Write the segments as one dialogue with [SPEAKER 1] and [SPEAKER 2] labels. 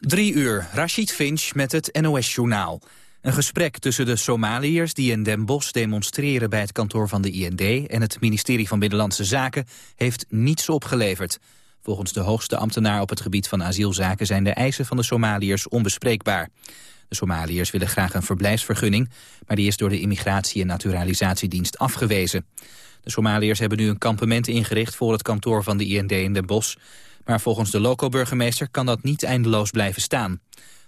[SPEAKER 1] Drie uur, Rashid Finch met het NOS-journaal. Een gesprek tussen de Somaliërs die in Den Bosch demonstreren bij het kantoor van de IND en het ministerie van Binnenlandse Zaken heeft niets opgeleverd. Volgens de hoogste ambtenaar op het gebied van asielzaken zijn de eisen van de Somaliërs onbespreekbaar. De Somaliërs willen graag een verblijfsvergunning, maar die is door de Immigratie- en Naturalisatiedienst afgewezen. De Somaliërs hebben nu een kampement ingericht voor het kantoor van de IND in Den Bosch. Maar volgens de loco-burgemeester kan dat niet eindeloos blijven staan.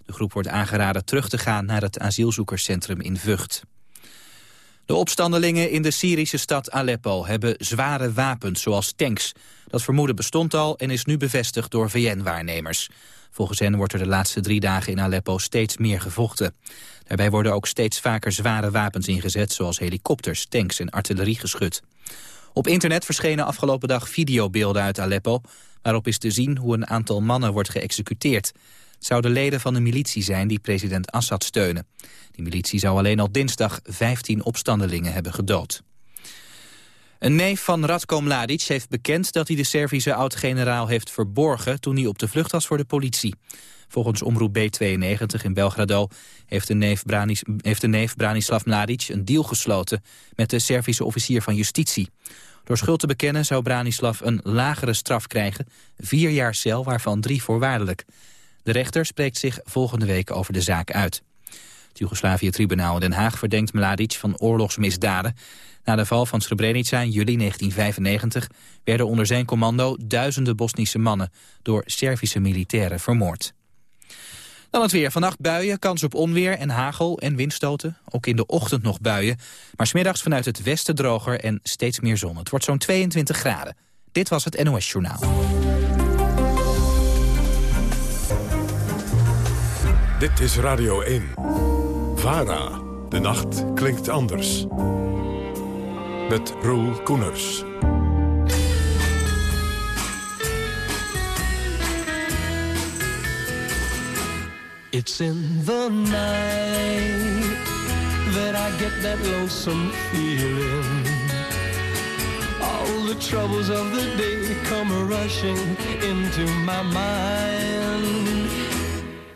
[SPEAKER 1] De groep wordt aangeraden terug te gaan naar het asielzoekerscentrum in Vught. De opstandelingen in de Syrische stad Aleppo hebben zware wapens, zoals tanks. Dat vermoeden bestond al en is nu bevestigd door VN-waarnemers. Volgens hen wordt er de laatste drie dagen in Aleppo steeds meer gevochten. Daarbij worden ook steeds vaker zware wapens ingezet, zoals helikopters, tanks en artilleriegeschut. Op internet verschenen afgelopen dag videobeelden uit Aleppo... waarop is te zien hoe een aantal mannen wordt geëxecuteerd. Het zouden leden van de militie zijn die president Assad steunen. Die militie zou alleen al dinsdag 15 opstandelingen hebben gedood. Een neef van Radko Mladic heeft bekend dat hij de Servische oud-generaal heeft verborgen toen hij op de vlucht was voor de politie. Volgens omroep B92 in Belgrado heeft de, neef Branis, heeft de neef Branislav Mladic een deal gesloten met de Servische officier van justitie. Door schuld te bekennen zou Branislav een lagere straf krijgen, vier jaar cel waarvan drie voorwaardelijk. De rechter spreekt zich volgende week over de zaak uit. Het Joegoslavië-tribunaal in Den Haag verdenkt Mladic van oorlogsmisdaden. Na de val van Srebrenica in juli 1995 werden onder zijn commando duizenden Bosnische mannen door Servische militairen vermoord. Dan het weer. Vannacht buien, kans op onweer en hagel en windstoten. Ook in de ochtend nog buien. Maar smiddags vanuit het westen droger en steeds meer zon. Het wordt zo'n 22 graden. Dit was het NOS Journaal.
[SPEAKER 2] Dit is Radio 1. VARA. De nacht klinkt anders. Met Roel Koeners.
[SPEAKER 3] It's in the night that I get that lonesome feeling. All the troubles of the day come rushing into my mind.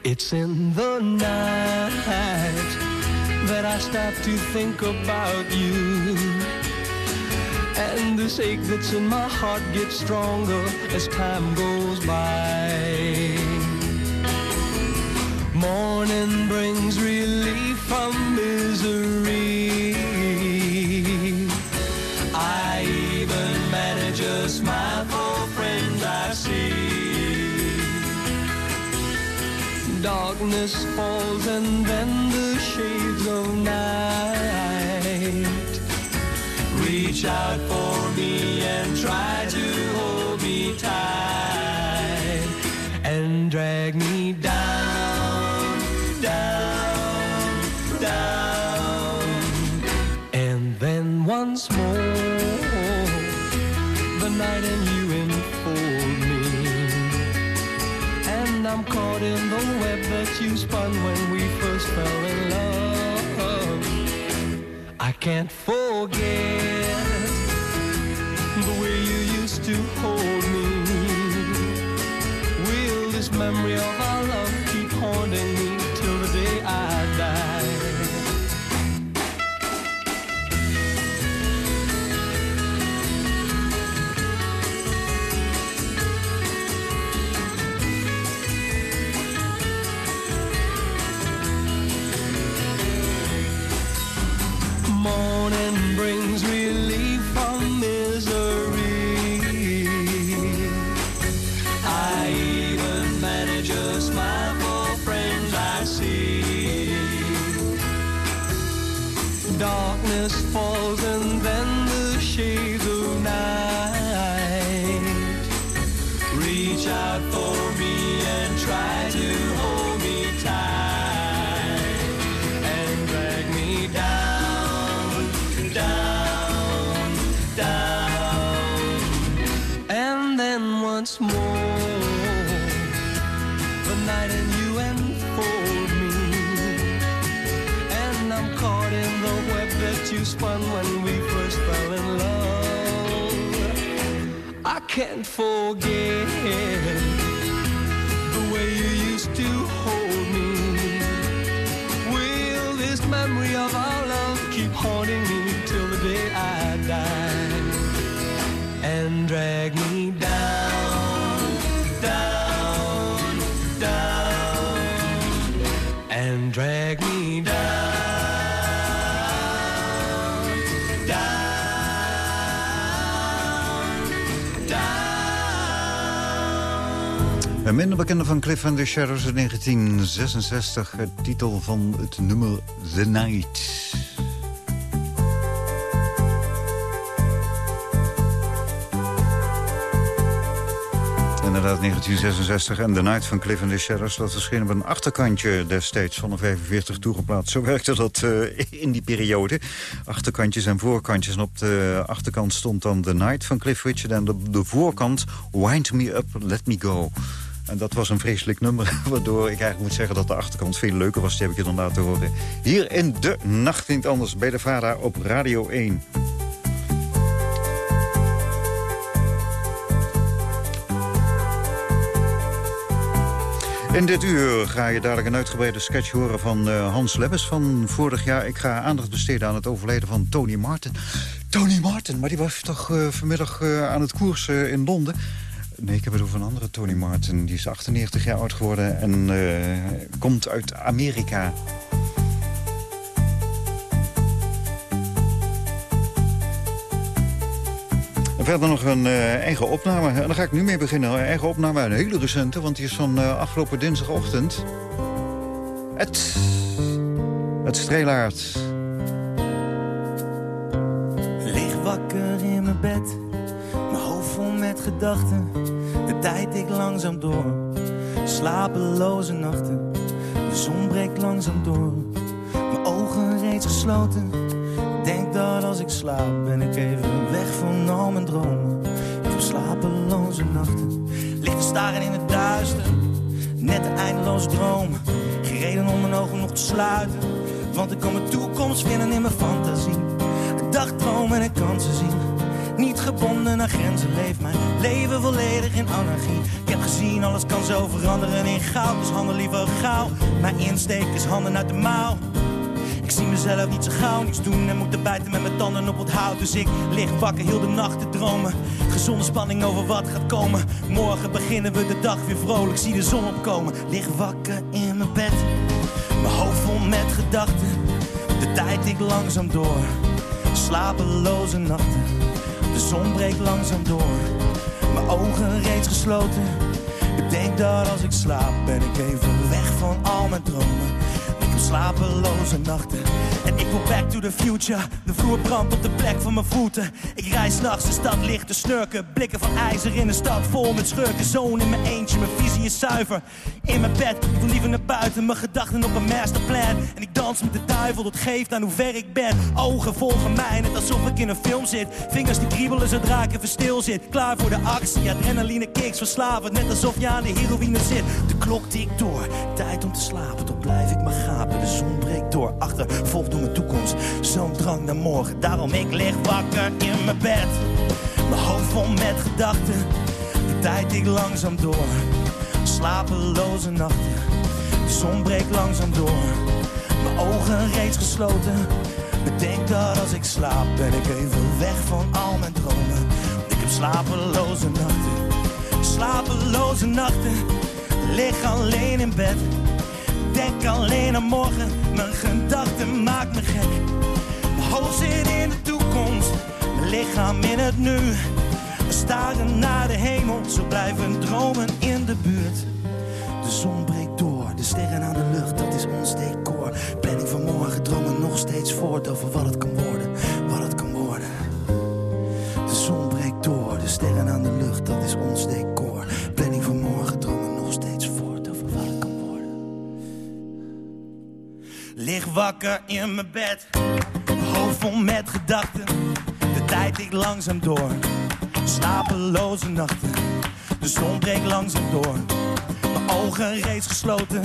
[SPEAKER 3] It's in the night that I start to think about you. And this ache that's in my heart gets stronger as time goes by. Morning brings relief from misery. I even manage a smile for friends I see. Darkness falls and then the shades of night reach out for me and try to can't forget the way you used to hold me. Will this memory of
[SPEAKER 4] bekende van Cliff and the Shadows in 1966. Het titel van het nummer The Night. Inderdaad, 1966 en The Night van Cliff and the Shadows. Dat verscheen op een achterkantje destijds van de 45 toegeplaatst. Zo werkte dat uh, in die periode. Achterkantjes en voorkantjes. En op de achterkant stond dan The Night van Cliff Richard. En op de voorkant Wind Me Up, Let Me Go. En dat was een vreselijk nummer, waardoor ik eigenlijk moet zeggen... dat de achterkant veel leuker was, die heb ik je dan laten horen. Hier in De Nacht Niet Anders, bij de VARA op Radio 1. In dit uur ga je dadelijk een uitgebreide sketch horen van uh, Hans Lebbes van vorig jaar. Ik ga aandacht besteden aan het overlijden van Tony Martin. Tony Martin, maar die was toch uh, vanmiddag uh, aan het koersen in Londen. Nee, ik heb het over een andere Tony Martin. Die is 98 jaar oud geworden en komt uit Amerika. Verder nog een uh, eigen opname. En daar ga ik nu mee beginnen. Een eigen opname, een hele recente, want die is van uh, afgelopen dinsdagochtend. Het... Het Streelaard.
[SPEAKER 5] Lig wakker in mijn bed, mijn hoofd vol met gedachten. Tijd ik langzaam door, slapeloze nachten. De zon breekt langzaam door, mijn ogen reeds gesloten denk dat als ik slaap ben ik even weg van al mijn dromen. Ik heb slapeloze nachten, lig te staren in het duister. Net een eindeloze droom, geen reden om mijn ogen nog te sluiten. Want ik kan mijn toekomst vinden in mijn fantasie. Dagdromen en kansen zien. Niet gebonden aan grenzen, leef mijn leven volledig in anarchie. Ik heb gezien, alles kan zo veranderen in goud. Dus handel liever gauw. Mijn insteek is handen uit de mouw. Ik zie mezelf niet zo gauw niets doen en moet er bijten met mijn tanden op het hout. Dus ik lig wakker heel de nacht te dromen. Gezonde spanning over wat gaat komen. Morgen beginnen we de dag weer vrolijk, zie de zon opkomen. Lig wakker in mijn bed, mijn hoofd vol met gedachten. De tijd ik langzaam door, slapeloze nachten. De zon breekt langzaam door, mijn ogen reeds gesloten. Ik denk dat als ik slaap ben ik even weg van al mijn dromen slapeloze nachten. En ik wil back to the future. De vloer brandt op de plek van mijn voeten. Ik reis nachts de stad licht snurken. Blikken van ijzer in een stad vol met schurken. Zoon in mijn eentje, mijn visie is zuiver. In mijn bed, ik wil liever naar buiten. Mijn gedachten op een masterplan. En ik dans met de duivel, dat geeft aan hoe ver ik ben. Ogen volgen mij, net alsof ik in een film zit. Vingers die kriebelen zodra ik even stil zit. Klaar voor de actie, adrenaline kicks verslavend. Net alsof je aan de heroïne zit. De klok tikt door, tijd om te slapen. Toch blijf ik maar gapen de zon breekt door. Achter volgt door mijn toekomst. Zo'n drang naar morgen. Daarom ik lig wakker in mijn bed. Mijn hoofd vol met gedachten. De tijd ik langzaam door. Slapeloze nachten. De zon breekt langzaam door. Mijn ogen reeds gesloten. Bedenk dat als ik slaap ben ik even weg van al mijn dromen. Ik heb slapeloze nachten. Slapeloze nachten. Lig alleen in bed denk alleen aan morgen, mijn gedachten maken me gek. Mijn hoofd zit in de toekomst, lichaam in het nu. We staren naar de hemel, zo blijven dromen in de buurt. De zon breekt door, de sterren aan de lucht, dat is ons decor. Planning van morgen, dromen nog steeds voort over wat het kan worden, wat het kan worden. De zon breekt door, de sterren aan de lucht, dat is ons decor. Planning van morgen, dromen nog steeds voort over wat het kan worden. Lig wakker in mijn bed, hoofd vol met gedachten. Tijd ik langzaam door, slapeloze nachten. De zon breekt langzaam door, mijn ogen reeds gesloten.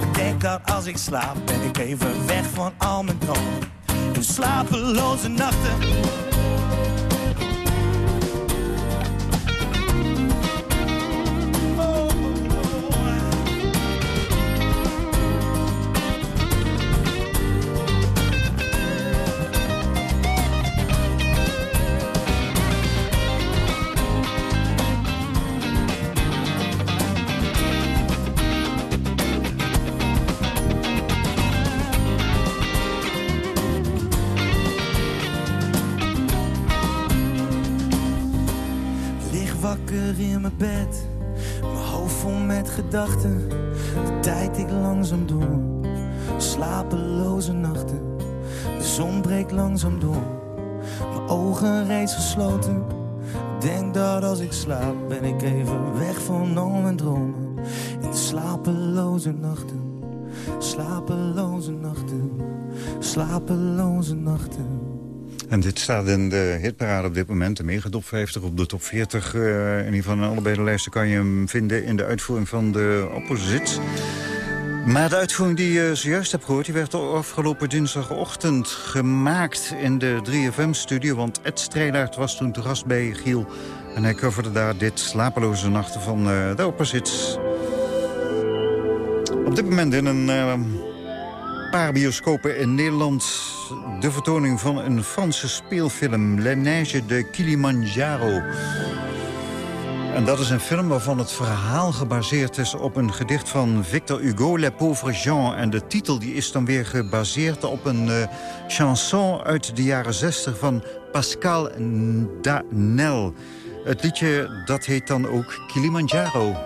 [SPEAKER 5] Bedenk dat als ik slaap, ben ik even weg van al mijn dromen. En slapeloze nachten. De tijd ik langzaam door, slapeloze nachten. De zon breekt langzaam door, mijn ogen reeds gesloten. Denk dat als ik slaap, ben ik even weg van al mijn dromen. In de slapeloze nachten, slapeloze nachten, slapeloze nachten.
[SPEAKER 4] En dit staat in de hitparade op dit moment, de megatop 50 op de top 40. Uh, in ieder geval allebei de lijsten kan je hem vinden in de uitvoering van de opposites. Maar de uitvoering die je zojuist hebt gehoord... die werd afgelopen dinsdagochtend gemaakt in de 3FM-studio... want Ed Streelaert was toen te gast bij Giel. En hij coverde daar dit slapeloze nachten van uh, de opposites. Op dit moment in een uh, paar bioscopen in Nederland... de vertoning van een Franse speelfilm... Le Neige de Kilimanjaro... En dat is een film waarvan het verhaal gebaseerd is op een gedicht van Victor Hugo, Le Pauvre Jean. En de titel die is dan weer gebaseerd op een uh, chanson uit de jaren 60 van Pascal Danel. Het liedje dat heet dan ook Kilimanjaro.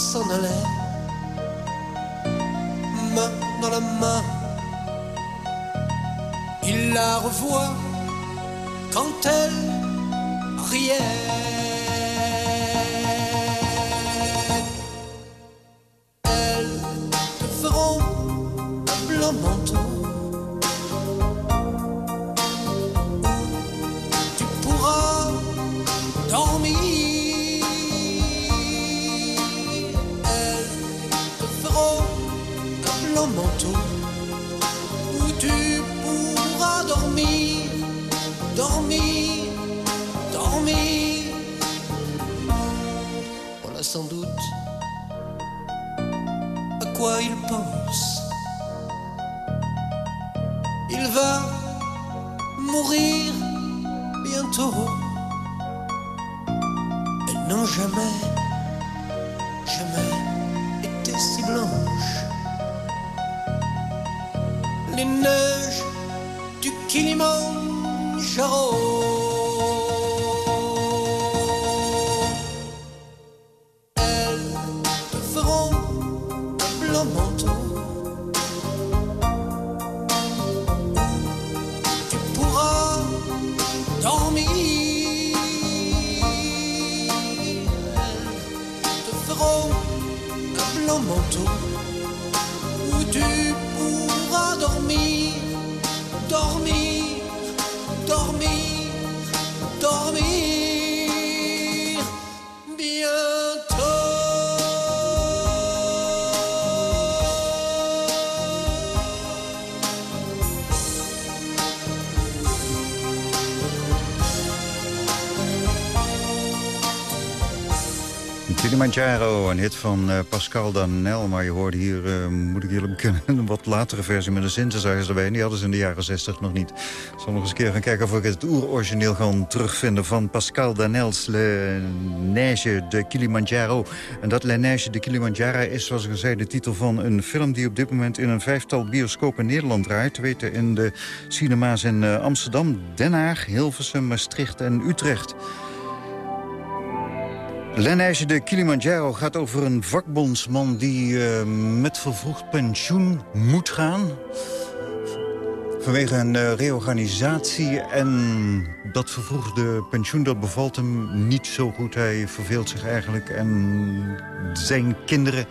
[SPEAKER 3] s'en allait, main dans la main. Il la revoit quand elle riait.
[SPEAKER 4] Kilimanjaro, een hit van uh, Pascal Danel. Maar je hoorde hier, uh, moet ik jullie bekennen, een wat latere versie met een synthesizer erbij. En die hadden ze in de jaren 60 nog niet. Ik zal nog eens een keer gaan kijken of ik het oerorigineel kan terugvinden... van Pascal Danel's Le Neige de Kilimanjaro. En dat Le Neige de Kilimanjaro is, zoals ik al zei, de titel van een film... die op dit moment in een vijftal bioscopen in Nederland draait. Te weten in de cinema's in uh, Amsterdam, Den Haag, Hilversum, Maastricht en Utrecht. Lenijse de Kilimanjaro gaat over een vakbondsman die uh, met vervroegd pensioen moet gaan. Vanwege een uh, reorganisatie en dat vervroegde pensioen dat bevalt hem niet zo goed. Hij verveelt zich eigenlijk en zijn kinderen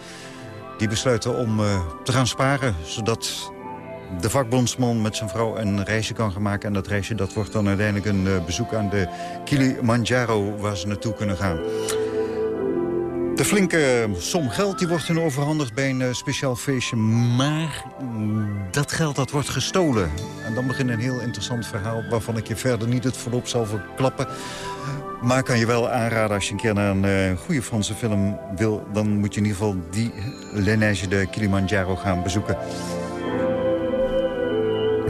[SPEAKER 4] die besluiten om uh, te gaan sparen... zodat de vakbondsman met zijn vrouw een reisje kan gaan maken. En dat reisje dat wordt dan uiteindelijk een bezoek aan de Kilimanjaro waar ze naartoe kunnen gaan. De flinke som geld die wordt hun overhandigd bij een speciaal feestje. Maar dat geld dat wordt gestolen. En dan begint een heel interessant verhaal... waarvan ik je verder niet het voorop zal verklappen. Maar kan je wel aanraden als je een keer naar een uh, goede Franse film wil... dan moet je in ieder geval die Lenage de Kilimanjaro gaan bezoeken.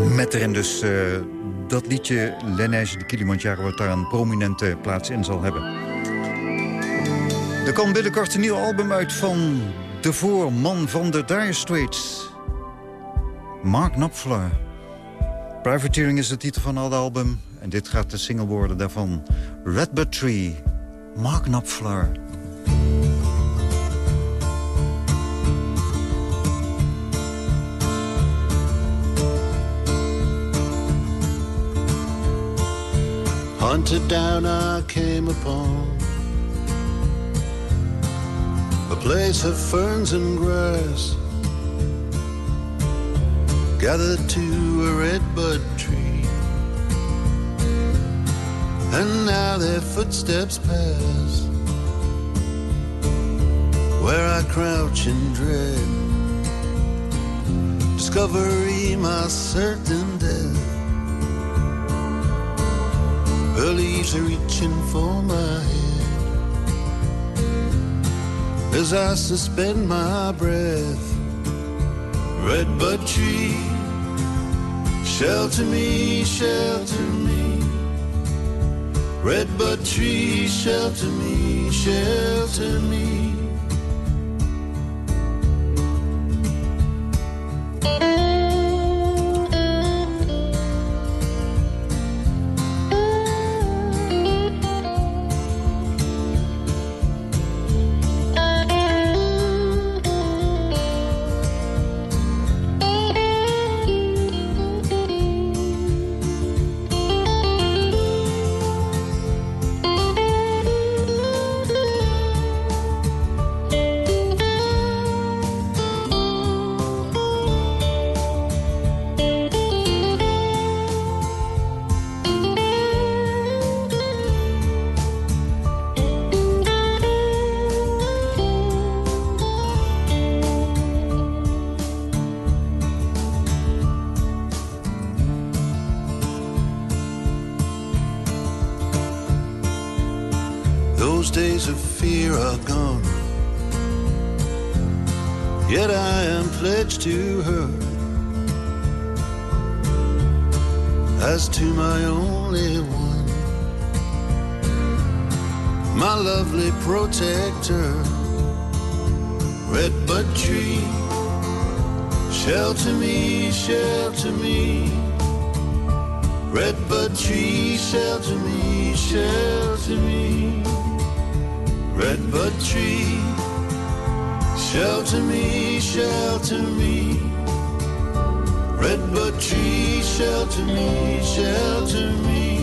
[SPEAKER 4] Met erin dus uh, dat liedje Lenage de Kilimanjaro... wat daar een prominente plaats in zal hebben. Er komt binnenkort een nieuw album uit van de voorman van de Dire Straits. Mark Knopfler. Privateering is de titel van het album. En dit gaat de single worden daarvan. Redbud Tree. Mark Knopfler.
[SPEAKER 6] Hunted down I came upon a place of ferns and grass, gathered to a redbud tree. And now their footsteps pass where I crouch in dread. Discovery, my certain death. Her leaves are reaching for my head as I suspend my breath. Redbud tree, shelter me, shelter me. Redbud tree, shelter me, shelter me. Those days of fear are gone. Yet I am pledged to her as to my only one, my lovely protector, redbud tree. Shelter me, shelter me, redbud tree, shelter me, shelter me redbud tree. Shelter me, shelter me. Redbud tree, shelter me, shelter me.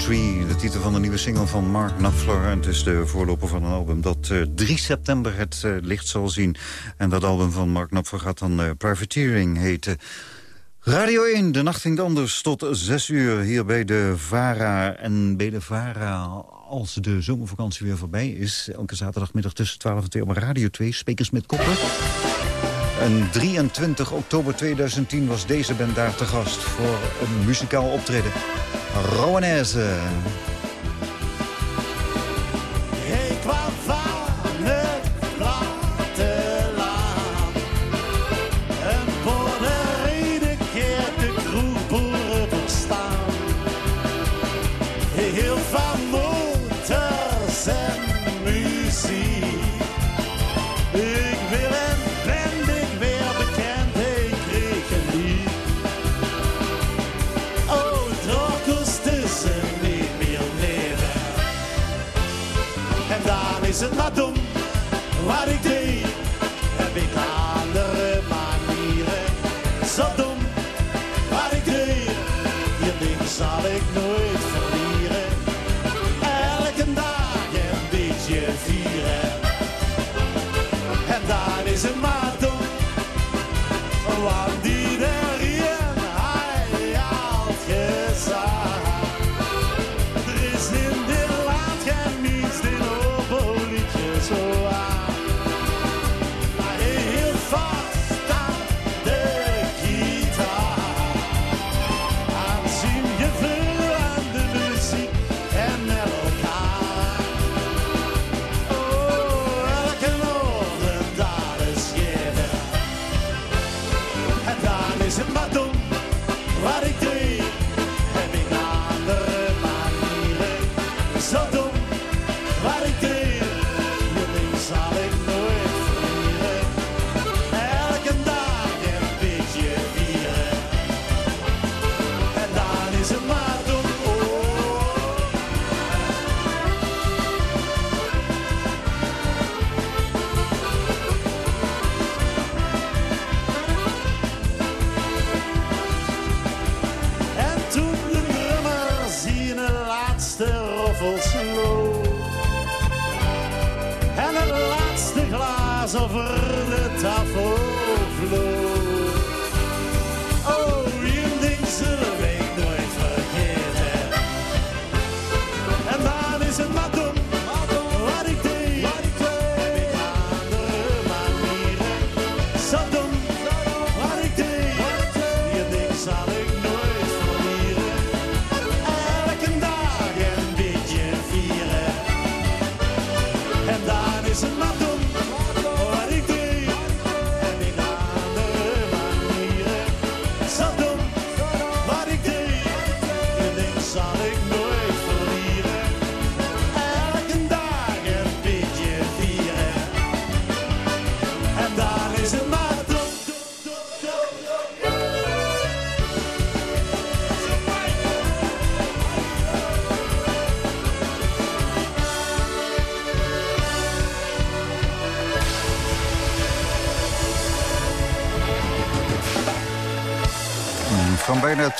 [SPEAKER 4] De titel van de nieuwe single van Mark Knopfler. En het is de voorloper van een album dat uh, 3 september het uh, licht zal zien. En dat album van Mark Knopfler gaat dan uh, Privateering heten.
[SPEAKER 7] Radio 1, de nacht ging anders tot 6 uur hier bij de VARA. En bij de VARA, als de zomervakantie weer voorbij is... elke zaterdagmiddag tussen 12 en 2 op Radio 2, Spekers met Koppen. En 23 oktober 2010 was deze band daar te gast voor een muzikaal optreden. Rowanesa. Eh?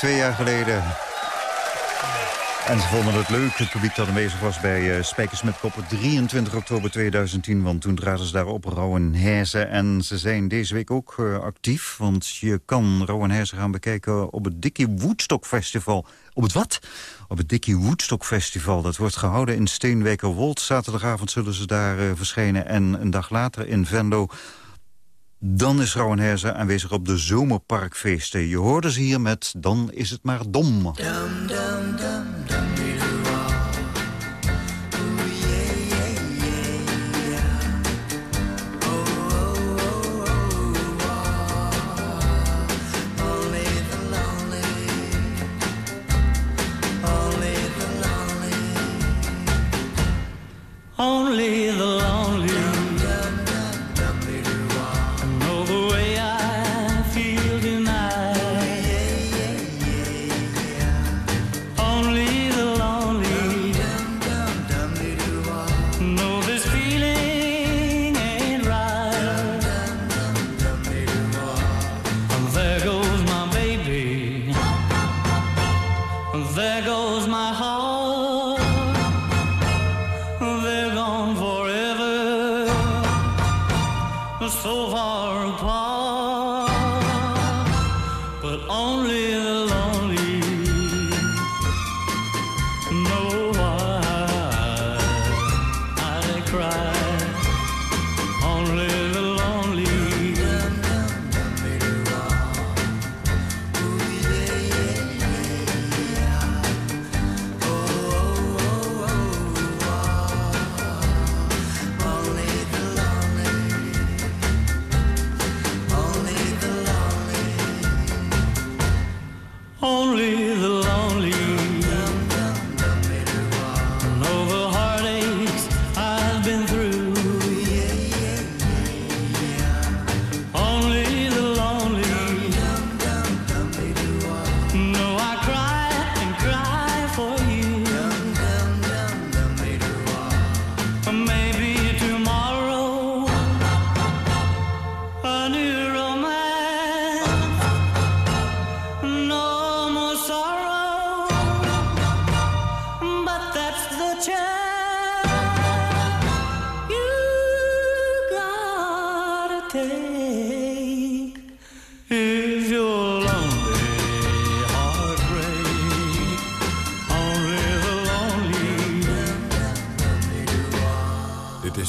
[SPEAKER 7] Twee jaar geleden. En ze vonden het leuk, het publiek dat aanwezig was bij uh, Spijkers met Koppen. 23 oktober 2010, want toen traden ze daar op Rowan Herzen. En ze zijn deze week ook uh, actief, want je kan Rowan Herzen gaan bekijken op het Dickie Woodstock Festival. Op het wat? Op het Dickie Woodstock Festival. Dat wordt gehouden in Steenwijkerwold. Zaterdagavond zullen ze daar uh, verschijnen. En een dag later in Venlo dan is Rowan Herzen aanwezig op de zomerparkfeesten. Je hoorde ze hier met Dan is het maar dom.
[SPEAKER 8] Dum,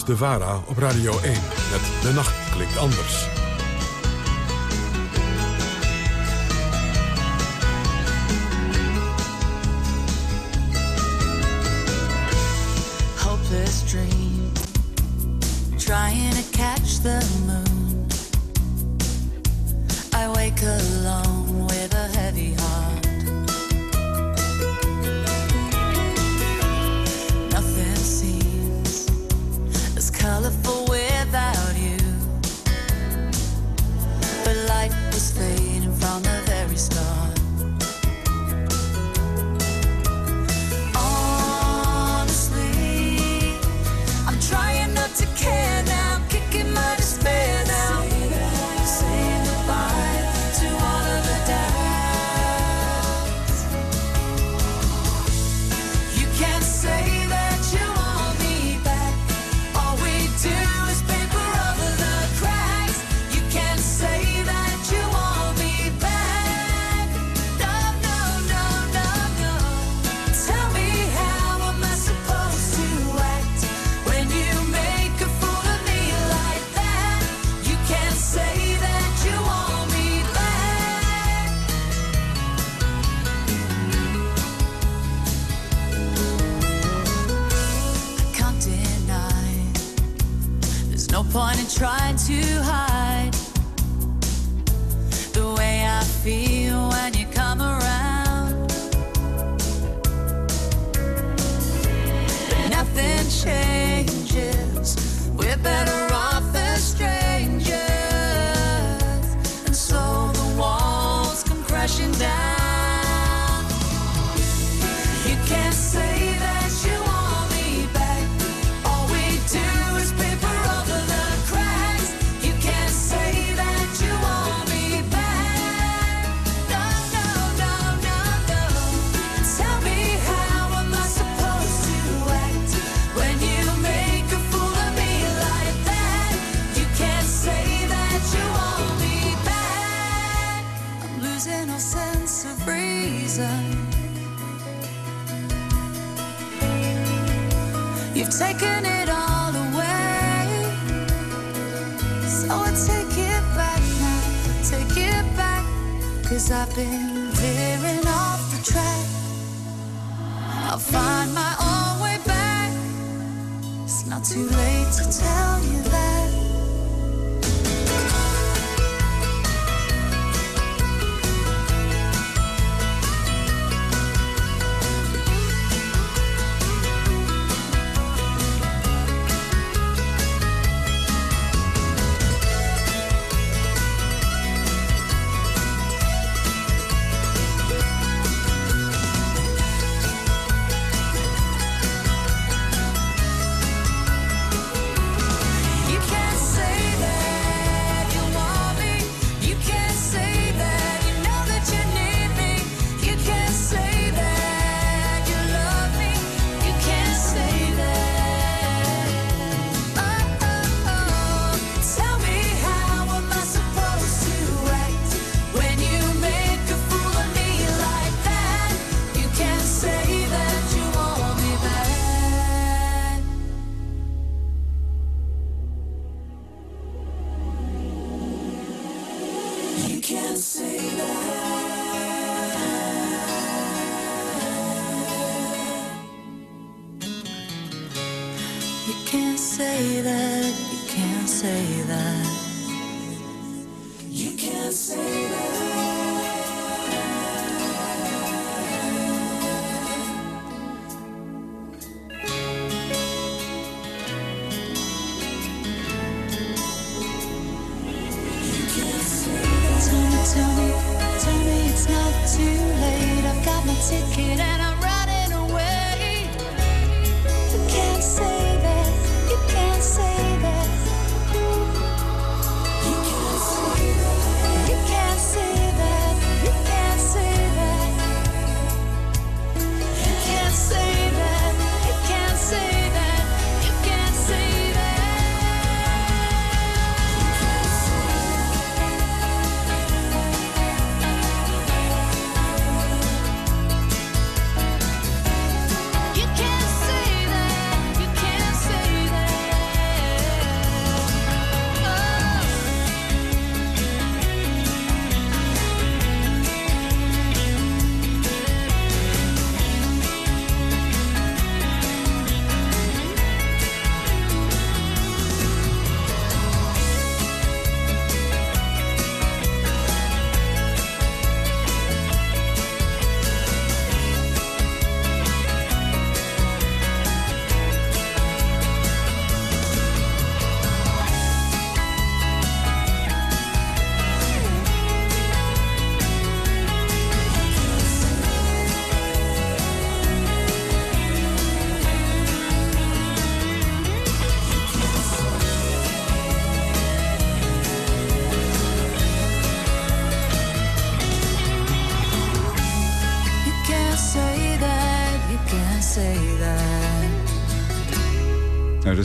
[SPEAKER 2] De Vara op Radio 1 met De Nacht Klinkt Anders.
[SPEAKER 9] Hopeless dream, trying to catch the moon. I wake alone with a heavy heart.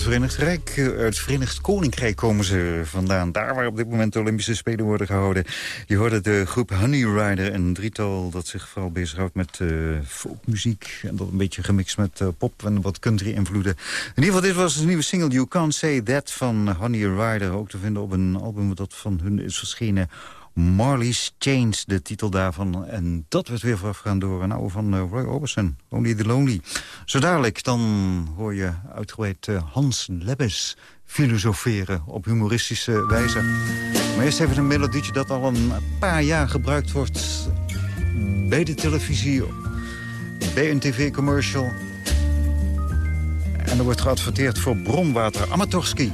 [SPEAKER 4] Verenigd, Rijk, eh, uit Verenigd Koninkrijk komen ze vandaan. Daar waar op dit moment de Olympische Spelen worden gehouden. Je hoorde de groep Honey Rider, een drietal dat zich vooral bezighoudt met eh, folkmuziek. En dat een beetje gemixt met eh, pop en wat country-invloeden. In ieder geval, dit was de nieuwe single You Can't Say That van Honey Rider. Ook te vinden op een album dat van hun is verschenen. Marley's Chains, de titel daarvan. En dat werd weer voorafgegaan door een oude van eh, Roy Orbison, Only the Lonely. Zo dadelijk, dan hoor je uitgebreid eh, Hans Lebbes filosoferen op humoristische wijze. Maar eerst even een melodietje dat al een paar jaar gebruikt wordt... bij de televisie, bij een tv-commercial. En er wordt geadverteerd voor bronwater Amatorski.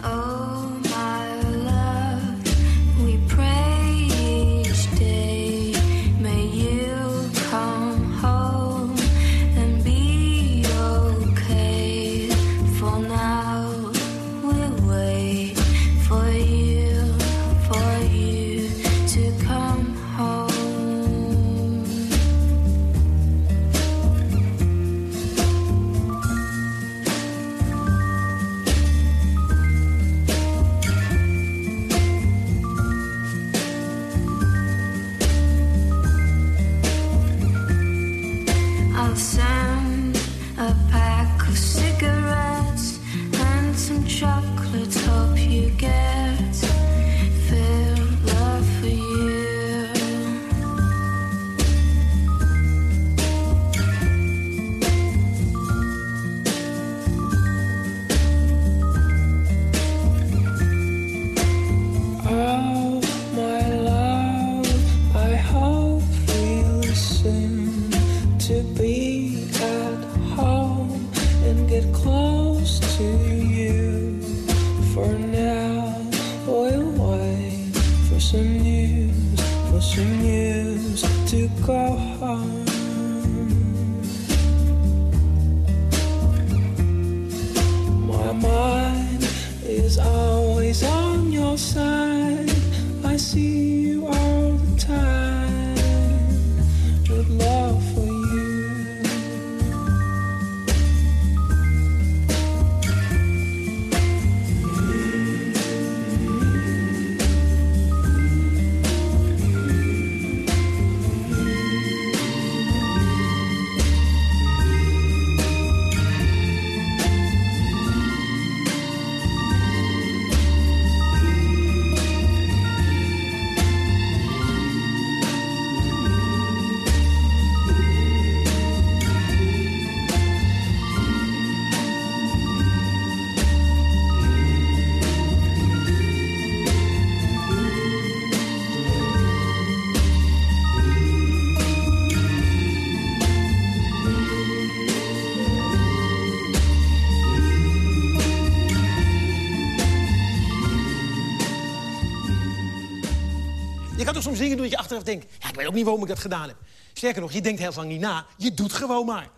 [SPEAKER 10] Je kan toch soms dingen doen dat je achteraf denkt... ja, ik weet ook niet waarom ik dat gedaan heb. Sterker nog, je denkt heel lang niet na. Je doet gewoon maar.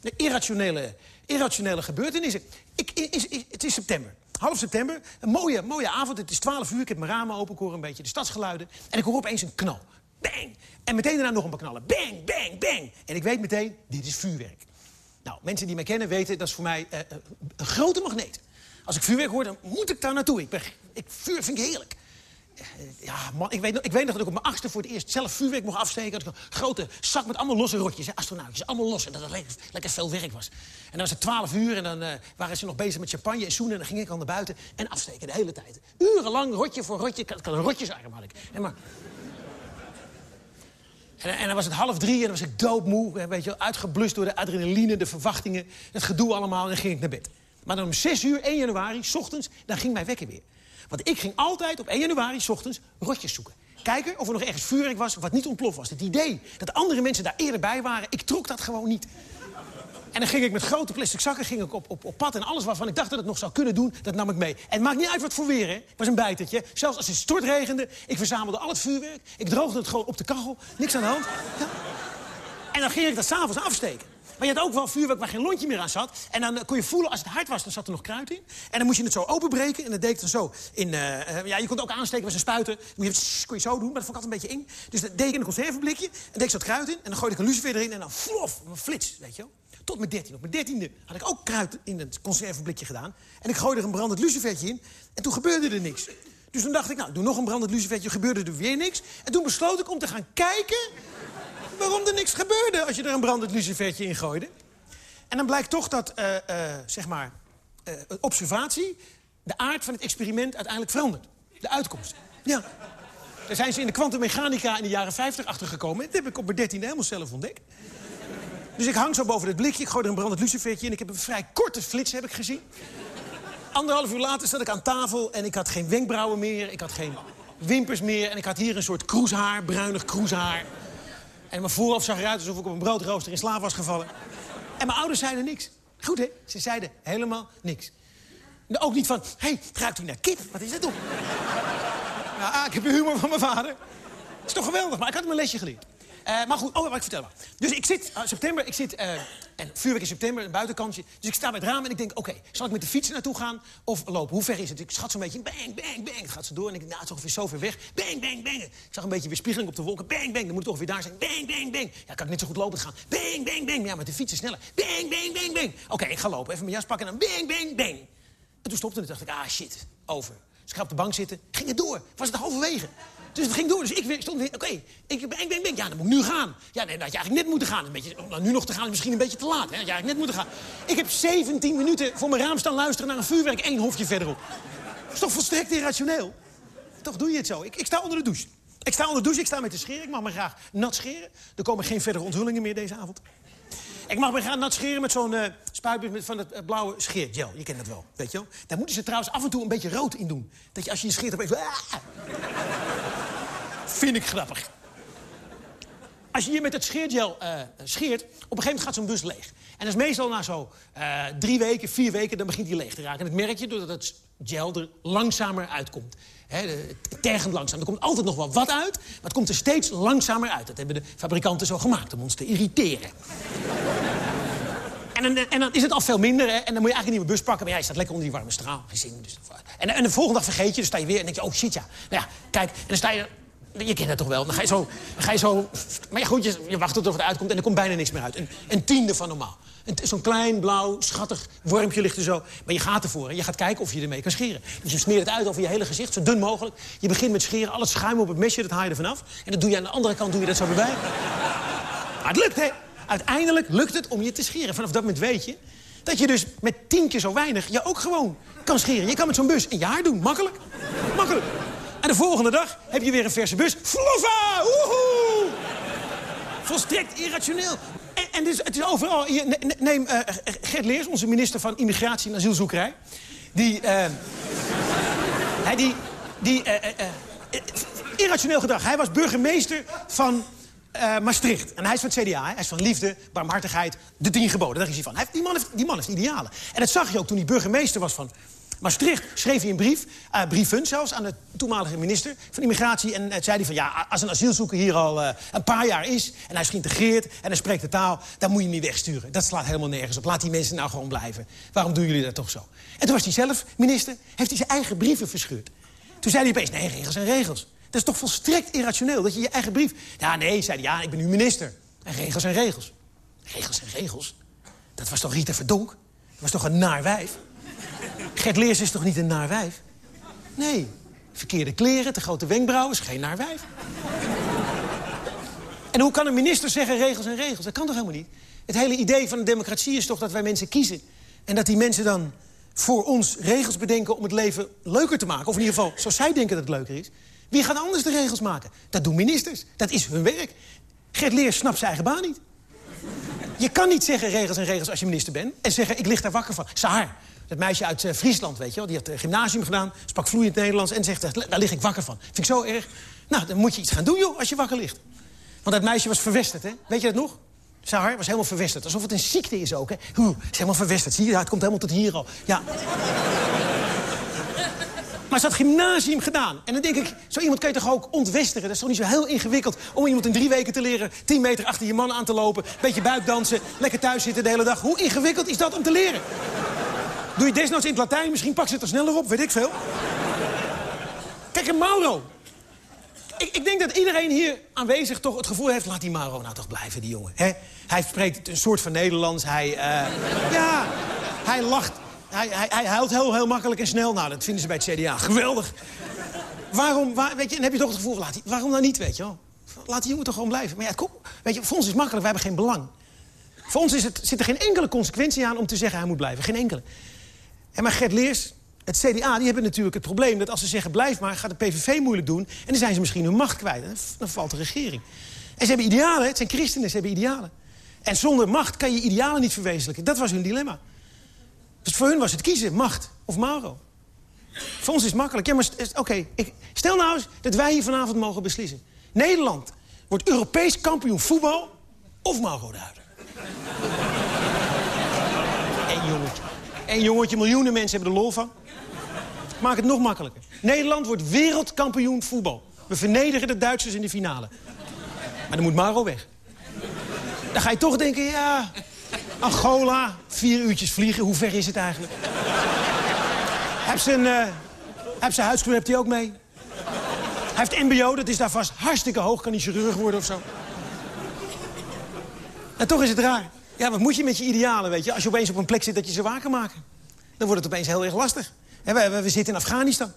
[SPEAKER 10] De irrationele, irrationele gebeurtenissen. Ik, is, het is september. Half september. Een mooie, mooie avond. Het is 12 uur. Ik heb mijn ramen open. Ik hoor een beetje de stadsgeluiden. En ik hoor opeens een knal. Bang. En meteen daarna nog een paar knallen. Bang, bang, bang. En ik weet meteen, dit is vuurwerk. Nou, mensen die mij kennen weten, dat is voor mij eh, eh, een grote magneet. Als ik vuurwerk hoor, dan moet ik daar naartoe. Ik ben, ik, vuur vind ik heerlijk. Ja, man, ik weet, nog- ik weet nog dat ik op mijn achtste voor het eerst zelf vuurwerk mocht afsteken. Een grote zak met allemaal losse rotjes, astronautjes, allemaal los. En dat het lekker, veel werk was. En dan was het twaalf uur en dan eh, waren ze nog bezig met champagne en zoenen. En dan ging ik al naar buiten en afsteken de hele tijd. Urenlang, rotje voor rotje. Ik had, een rotjesarm had ik. En maar... En, en dan was het half drie en dan was ik doodmoe. Weet je, uitgeblust door de adrenaline, de verwachtingen. Het gedoe allemaal en dan ging ik naar bed. Maar dan om 6 uur, 1 januari, s ochtends, dan ging mijn wekker weer. Want ik ging altijd op 1 januari, ochtends, rotjes zoeken. Kijken of er nog ergens vuurwerk was wat niet ontploft was. Het idee dat andere mensen daar eerder bij waren, ik trok dat gewoon niet. En dan ging ik met grote plastic zakken ging ik op, op, op pad. En alles waarvan ik dacht dat het nog zou kunnen doen, dat nam ik mee. En het maakt niet uit wat voor weer, hè. Het was een bijtertje. Zelfs als het stortregende, ik verzamelde al het vuurwerk. Ik droogde het gewoon op de kachel. Niks aan de hand. Ja. En dan ging ik dat s'avonds afsteken. Maar je had ook wel vuurwerk waar geen lontje meer aan zat. En dan eh, kon je voelen, als het hard was, dan zat er nog kruid in. En dan moest je het zo openbreken. En dat deed dan zo in... eh, eh, ja, je kon het ook aansteken met een spuiten. Moet je, kon je zo doen, maar dat vond ik altijd een beetje eng. Dus dat deed ik in een conserveblikje. En deed ik het kruid in. En dan gooide ik een lucifer erin. En dan flof, een flits, weet je wel. Tot mijn dertien. Op mijn dertiende had ik ook kruid in het conserveblikje gedaan. En ik gooide er een brandend lucifertje in. En toen gebeurde er niks. Dus toen dacht ik, nou, doe nog een brandend lucifertje. Gebeurde er weer niks. En toen besloot ik om te gaan kijken... waarom er niks gebeurde als je er een brandend lucifertje in gooide. En dan blijkt toch dat, eh, eh, zeg maar, eh, observatie... de aard van het experiment uiteindelijk verandert. De uitkomst. Ja. Daar zijn ze in de kwantummechanica in de jaren 50 achtergekomen. Dat heb ik op mijn dertiende helemaal zelf ontdekt. Dus ik hang zo boven het blikje, ik gooi er een brandend lucifertje in. Ik heb een vrij korte flits heb ik gezien. Anderhalf uur later zat ik aan tafel en ik had geen wenkbrauwen meer. Ik had geen wimpers meer. En ik had hier een soort kroeshaar, bruinig kroeshaar. En mijn voorhoofd zag eruit alsof ik op een broodrooster in slaap was gevallen. En mijn ouders zeiden niks. Goed, hè? Ze zeiden helemaal niks. Ook niet van, hé, hey, ruikt u naar kip? Wat is dat toch? Ja, ah, ik heb de humor van mijn vader. is toch geweldig, maar ik had mijn lesje geleerd. Eh, maar goed, oh, wat ik vertellen. Dus ik zit, uh, september, ik zit, eh, en vuurwerk in september, een buitenkantje. Dus ik sta bij het raam en ik denk, oké, zal ik met de fiets naartoe gaan of lopen? Hoe ver is het? Ik schat zo'n beetje, bang, bang, bang. Het gaat ze door en ik denk, nou, het is ongeveer zo ver weg. Bang, bang, bang. Ik zag een beetje weerspiegeling op de wolken. Bang, bang, dan moet het ongeveer daar zijn. Bang, bang, bang. Ja, kan ik net zo goed lopen gaan. Bang, bang, bang. Ja, met de fiets is sneller. Bang, bang, bang, bang. Oké, ik ga lopen, even mijn jas pakken en dan bang, bang, bang. En toen stopte en dacht ik, ah, shit, over. Dus ik ga op de bank zitten, ging het door. Was het halverwege. Dus het ging door. Dus ik stond weer, oké, ik ik ben, ben, ja, dan moet ik nu gaan. Ja, nee, dan had je eigenlijk net moeten gaan. Een beetje, om dan nu nog te gaan is misschien een beetje te laat. Hè? Had net moeten gaan. Ik heb 17 minuten voor mijn raam staan luisteren naar een vuurwerk één hofje verderop. Dat is toch volstrekt irrationeel? Toch doe je het zo. Ik, ik sta onder de douche. Ik sta onder de douche, ik sta met de scheren. Ik mag me graag nat scheren. Er komen geen verdere onthullingen meer deze avond. Ik mag me graag nat scheren met zo'n eh spuitbus van het eh, blauwe scheergel. Je kent dat wel, weet je wel? Daar moeten ze trouwens af en toe een beetje rood in doen. Dat je als je je scheert opeens... Ah! Vind ik grappig. Als je hier met het scheergel eh, scheert, op een gegeven moment gaat zo'n bus leeg. En dat is meestal na zo eh, drie weken, vier weken, dan begint die leeg te raken. En dat merk je doordat het gel er langzamer uitkomt. Hè, de- tergend langzaam. Er komt altijd nog wel wat uit, maar het komt er steeds langzamer uit. Dat hebben de fabrikanten zo gemaakt om ons te irriteren. En dan, en dan is het al veel minder, hè? En dan moet je eigenlijk een nieuwe bus pakken. Maar ja, je staat lekker onder die warme straal. Dus, en, en de volgende dag vergeet je, dan sta je weer en denk je... oh shit, ja. Nou ja, kijk, en dan sta je... Je kent het toch wel. Dan ga je zo... Ga je zo maar goed, je, wacht tot er wat uitkomt en er komt bijna niks meer uit. Een, een tiende van normaal. Zo'n klein, blauw, schattig wormpje ligt er zo. Maar je gaat ervoor en je gaat kijken of je ermee kan scheren. Dus je smeert het uit over je hele gezicht, zo dun mogelijk. Je begint met scheren, al het schuim op het mesje, dat haal je er vanaf. En dat doe je aan de andere kant, doe je dat zo erbij. Maar het lukt, hè? Uiteindelijk lukt het om je te scheren. Vanaf dat moment weet je dat je dus met tien keer zo weinig je ook gewoon kan scheren. Je kan met zo'n bus een jaar doen. Makkelijk. Makkelijk. En de volgende dag heb je weer een verse bus. Floffa! Woehoe! Volstrekt irrationeel. En, en dus, het is overal... Ne- neem eh, Gert Leers, onze minister van Immigratie en Asielzoekerij. Die... hij die... die eh, eh, eh, eh, irrationeel gedrag. Hij was burgemeester van eh, Maastricht. En hij is van het CDA. hè. Hij is van liefde, barmhartigheid, de tien geboden. Daar is hij van. Hij die, man heeft, die man heeft idealen. En dat zag je ook toen hij burgemeester was van Maastricht. Schreef hij een brief, brieven zelfs, aan de toenmalige minister van Immigratie. En eh, zei hij van, ja, als een asielzoeker hier al een paar jaar is... en hij is geïntegreerd en hij spreekt de taal... dan moet je hem niet wegsturen. Dat slaat helemaal nergens op. Laat die mensen nou gewoon blijven. Waarom doen jullie dat toch zo? En toen was hij zelf minister, heeft hij zijn eigen brieven verscheurd. Toen zei hij opeens, nee, regels en regels. Is toch volstrekt irrationeel, dat je je eigen brief... Ja, nee, zei hij, ja, ik ben nu minister. En regels en regels. Regels en regels? Dat was toch Rita Verdonk? Dat was toch een naar wijf? Gert Leers is toch niet een naar wijf? Nee. Verkeerde kleren, te grote wenkbrauwen, is geen naar wijf. En hoe kan een minister zeggen regels en regels? Dat kan toch helemaal niet? Het hele idee van een democratie is toch dat wij mensen kiezen. En dat die mensen dan voor ons regels bedenken om het leven leuker te maken. Of in ieder geval, zoals zij denken dat het leuker is. Wie gaat anders de regels maken? Dat doen ministers. Dat is hun werk. Gert Leers snapt zijn eigen baan niet. Je kan niet zeggen regels en regels als je minister bent... en zeggen, ik lig daar wakker van. Saar, dat meisje uit eh, Friesland, weet je wel... die had eh, gymnasium gedaan, sprak vloeiend Nederlands... en zegt, "Daar- lig ik wakker van. Vind ik zo erg. Nou, dan moet je iets gaan doen, joh, als je wakker ligt. Want dat meisje was verwesterd, hè? Weet je dat nog? Sahar was helemaal verwesterd. Alsof het een ziekte is ook, hè? Hoe, is helemaal verwesterd. Zie je, het komt helemaal tot hier al. Ja. Maar ze had gymnasium gedaan. En dan denk ik, zo iemand kan je toch ook ontwesteren? Dat is toch niet zo heel ingewikkeld om iemand in drie weken te leren... tien meter achter je man aan te lopen, beetje buikdansen... lekker thuis zitten de hele dag. Hoe ingewikkeld is dat om te leren? Doe je desnoods in het Latijn, misschien pak ze het er sneller op, weet ik veel. Kijk, een Mauro. ik, ik denk dat iedereen hier aanwezig toch het gevoel heeft... laat die Mauro nou toch blijven, die jongen. Hij spreekt een soort van Nederlands. Hij, eh, ja, hij lacht. Hij, hij, hij huilt heel, heel makkelijk en snel. Nou, dat vinden ze bij het CDA geweldig. Waarom, waar, weet je, dan heb je toch het gevoel, laat waarom nou niet, weet je wel? Laat die jongen toch gewoon blijven. Maar ja, weet je, voor ons is het makkelijk, wij hebben geen belang. Voor ons is het, zit er geen enkele consequentie aan om te zeggen hij moet blijven. Geen enkele. En maar Gert Leers, het CDA, die hebben natuurlijk het probleem... dat als ze zeggen blijf maar, gaat de PVV moeilijk doen... en dan zijn ze misschien hun macht kwijt. Dan, dan valt de regering. En ze hebben idealen, het zijn christenen, ze hebben idealen. En zonder macht kan je idealen niet verwezenlijken. Dat was hun dilemma. Dus voor hun was het kiezen, macht of Mauro. Voor ons is het makkelijk. Ja, maar oké, stel nou eens dat wij hier vanavond mogen beslissen. Nederland wordt Europees kampioen voetbal of Mauro de Huider. Eén jongetje. Eén jongetje, miljoenen mensen hebben er lol van. Maak het nog makkelijker. Nederland wordt wereldkampioen voetbal. We vernederen de Duitsers in de finale. Maar dan moet Mauro weg. Dan ga je toch denken, ja... Angola, vier uurtjes vliegen, hoe ver is het eigenlijk? Heb zijn, eh heb zijn huidskleur hebt hij ook mee. Hij heeft mbo, dat is daar vast hartstikke hoog. Kan hij chirurg worden of zo. En toch is het raar. Ja, wat moet je met je idealen, weet je? Als je opeens op een plek zit dat je ze wakker maken. Dan wordt het opeens heel erg lastig. We, we, we zitten in Afghanistan.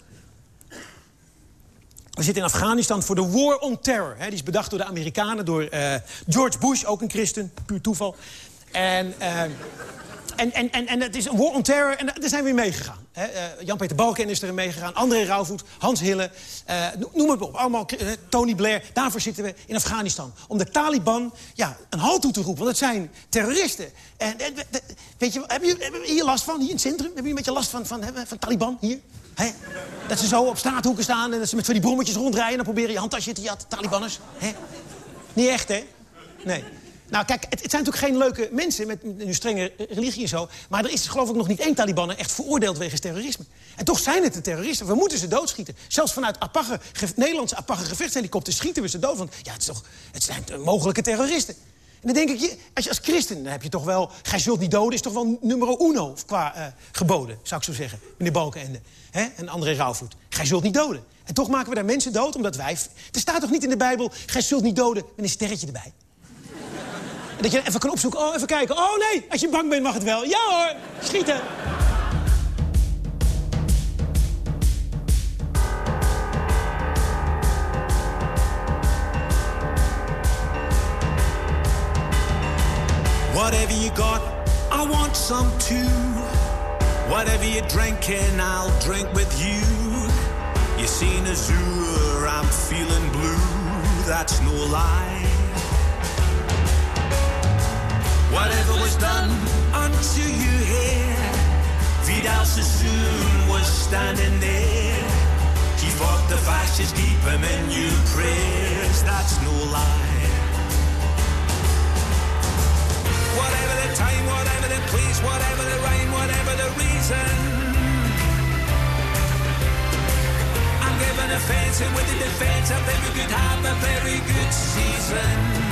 [SPEAKER 10] We zitten in Afghanistan voor de War on Terror. Hè. Die is bedacht door de Amerikanen, door eh, George Bush, ook een christen, puur toeval. En, eh, en, en, en, en het is een War on Terror en daar zijn we in meegegaan. Eh, Jan-Peter Balken is erin meegegaan, André Rauwvoet, Hans Hille, eh, no- noem het op. Allemaal, eh, Tony Blair, daarvoor zitten we in Afghanistan. Om de Taliban ja, een halt toe te roepen, want het zijn terroristen. En, weet je, hebben jullie hier last van, hier in het centrum? Hebben jullie een beetje last van, van, van, van Taliban, hier? Dat ze zo op straathoeken staan en dat ze met van die brommetjes rondrijden... en dan proberen je handtasje te jatten, Talibanners. Hè? Niet echt, hè? Nee. Nou, kijk, het, het zijn natuurlijk geen leuke mensen met een strenge religie en zo... maar er is geloof ik nog niet één Taliban echt veroordeeld wegens terrorisme. En toch zijn het de terroristen. We moeten ze doodschieten. Zelfs vanuit Apagge, ge- Nederlandse Apagge gevechtshelikopters schieten we ze dood. Want ja, het, is toch, het zijn mogelijke terroristen. En dan denk ik, als je als christen, dan heb je toch wel... gij zult niet doden is toch wel nummer uno qua eh, geboden, zou ik zo zeggen. Meneer Balkenende hè? en André Rauwvoet. Gij zult niet doden. En toch maken we daar mensen dood, omdat wij... Er staat toch niet in de Bijbel, gij zult niet doden, met een sterretje erbij. En dat je even kan opzoeken, oh, even kijken. Oh nee, als je bang bent mag het wel. Ja hoor, schieten.
[SPEAKER 11] Whatever you got, I want some too. Whatever you're drinking, I'll drink with you. You seen Azure, I'm feeling blue, that's no lie. Whatever was done unto you here, Vidal Sassoon was standing there. He fought the fascists, keep him in your prayers, that's no lie. Whatever the time, whatever the place, whatever the rain, whatever the reason. I'm giving offense and with the defense, I think we could have a very good season.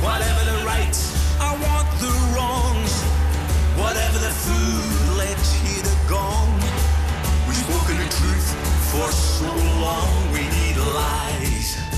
[SPEAKER 11] Whatever the rights, I want the wrongs. Whatever the food, let's hear the gong. We've spoken the truth for so long, we need lies.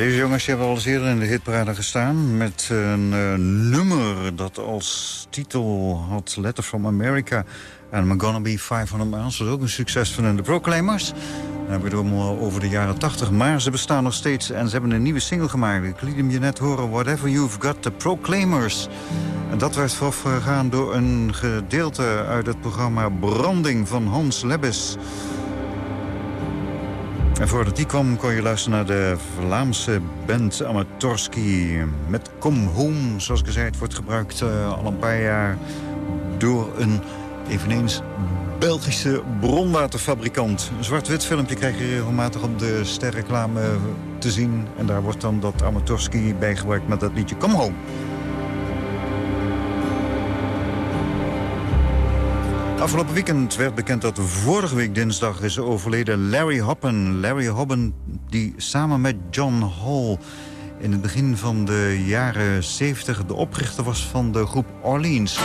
[SPEAKER 12] deze jongens hebben al eens eerder in de hitparade gestaan... met een eh, nummer dat als titel had Letter from America... en I'm Gonna Be 500 Miles. Dat is ook een succes van de Proclaimers. Dan hebben we het allemaal over de jaren 80. Maar ze bestaan nog steeds en ze hebben een nieuwe single gemaakt. Ik liet hem je net horen, Whatever You've Got, The Proclaimers. En dat werd voorafgegaan door een gedeelte uit het programma Branding van Hans Lebbes... En voordat die kwam kon je luisteren naar de Vlaamse band Amatorski. Met Come Home, zoals gezegd, wordt gebruikt uh, al een paar jaar... door een eveneens Belgische bronwaterfabrikant. Een zwart-wit filmpje krijg je regelmatig op de sterreclame te zien. En daar wordt dan dat Amatorski bij gebruikt met dat liedje Come Home. Afgelopen weekend werd bekend dat vorige week dinsdag is overleden Larry Hoppen. Larry Hoppen die samen met John Hall in het begin van de jaren 70 de oprichter was van de groep Orleans.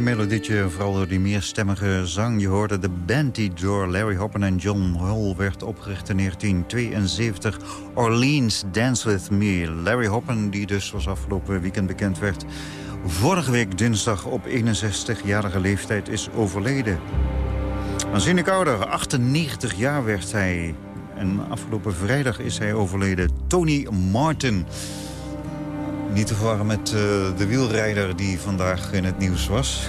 [SPEAKER 12] Fraai melodietje, vooral door die meerstemmige zang. Je hoorde de band die door Larry Hoppen en John Hall werd opgericht in 1972. Orleans Dance With Me. Larry Hoppen, die dus was afgelopen weekend bekend werd... vorige week dinsdag op 61-jarige leeftijd is overleden. Aanzienlijk ouder, 98 jaar werd hij. En afgelopen vrijdag is hij overleden. Tony Martin. Niet te verwarren met eh, de wielrijder die vandaag in het nieuws was.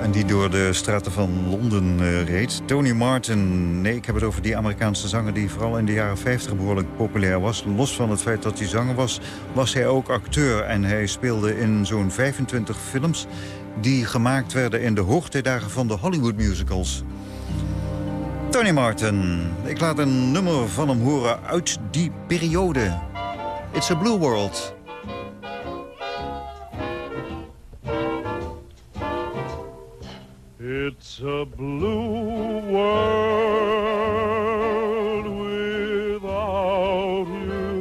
[SPEAKER 4] En die door de straten van Londen eh, reed. Tony Martin, nee, ik heb het over die Amerikaanse zanger... die vooral in de jaren 50 behoorlijk populair was. Los van het feit dat hij zanger was, was hij ook acteur. En hij speelde in zo'n 25 films... die gemaakt werden in de hoogtijdagen van de Hollywood musicals. Tony Martin, ik laat een nummer van hem horen uit die periode. It's a Blue World.
[SPEAKER 13] It's a blue world without you.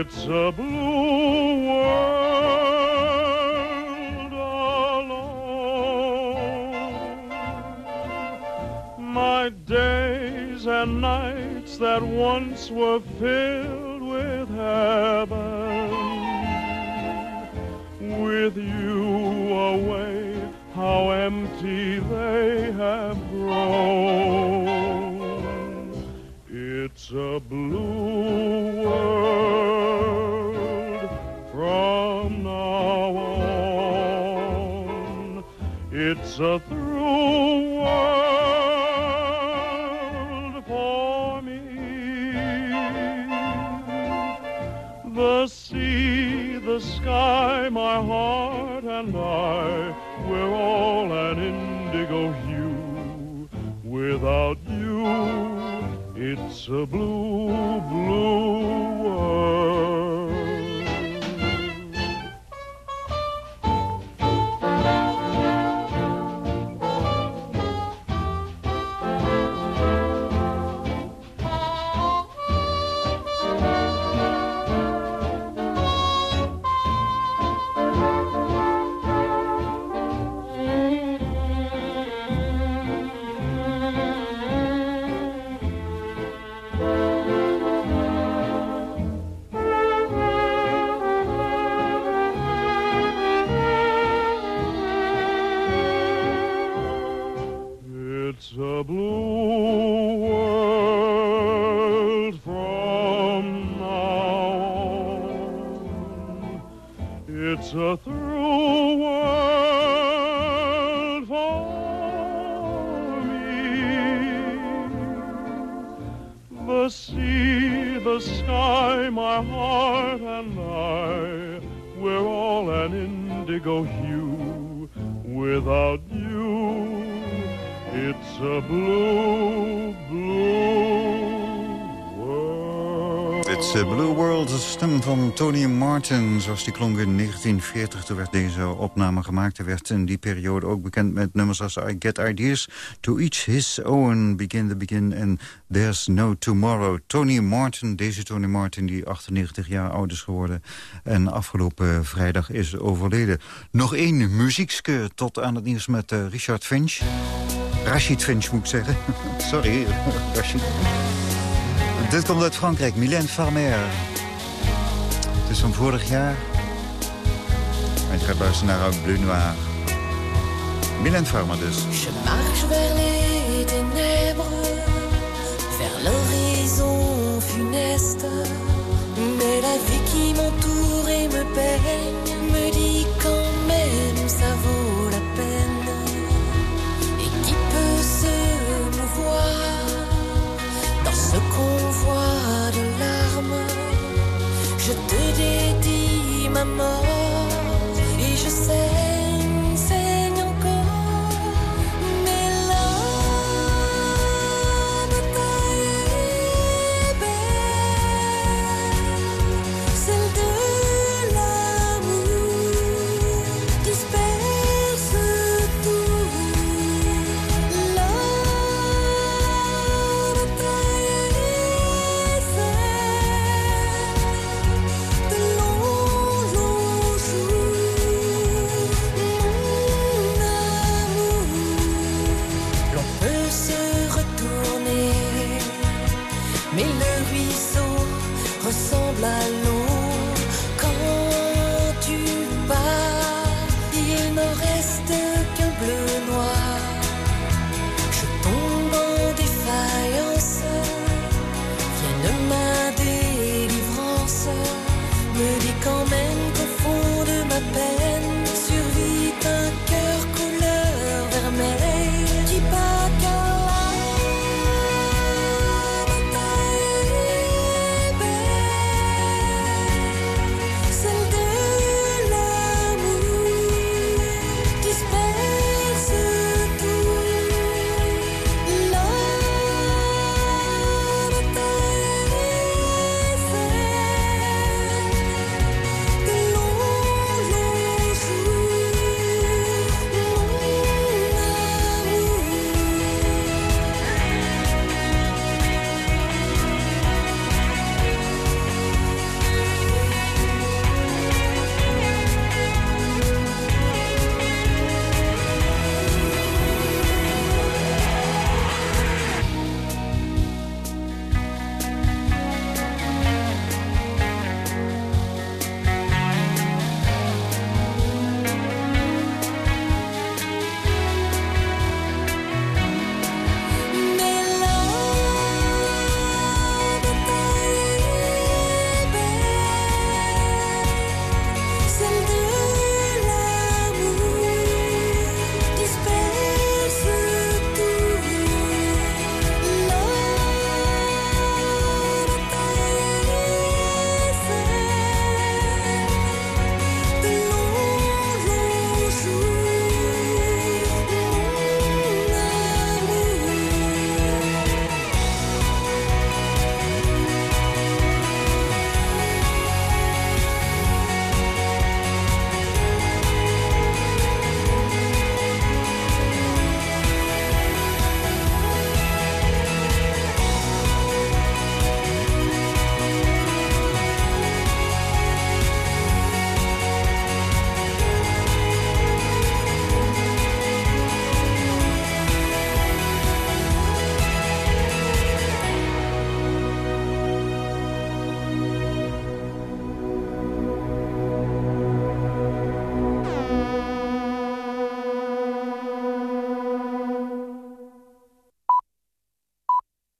[SPEAKER 13] It's a blue that once were filled with heaven with you away, how empty they have grown. It's a blue world from now on. It's a sky, my heart and I, we're all an indigo hue. Without you, it's a blue, blue
[SPEAKER 4] die klonk in 1940, toen werd deze opname gemaakt. Hij werd in die periode ook bekend met nummers als I Get Ideas. To Each His Own, Begin the Begin en There's No Tomorrow. Tony Martin, deze Tony Martin die 98 jaar oud is geworden. En afgelopen vrijdag is overleden. Nog één muziekske tot aan het nieuws met eh, Richard Finch. Rashid Finch moet ik zeggen. Sorry, Rashid. Dit komt uit Frankrijk, Mylène Farmer. Het is van vorig jaar. En je gaat luisteren naar Bleu Noir. Mylène Farmer dus.
[SPEAKER 9] Je marche vers les ténèbres, vers l'horizon funeste. Mais la vie qui m'entoure et me baigne me dit quand même ça vaut la peine. Et qui peut se mouvoir dans ce convoi de larmes Je te dédie ma mort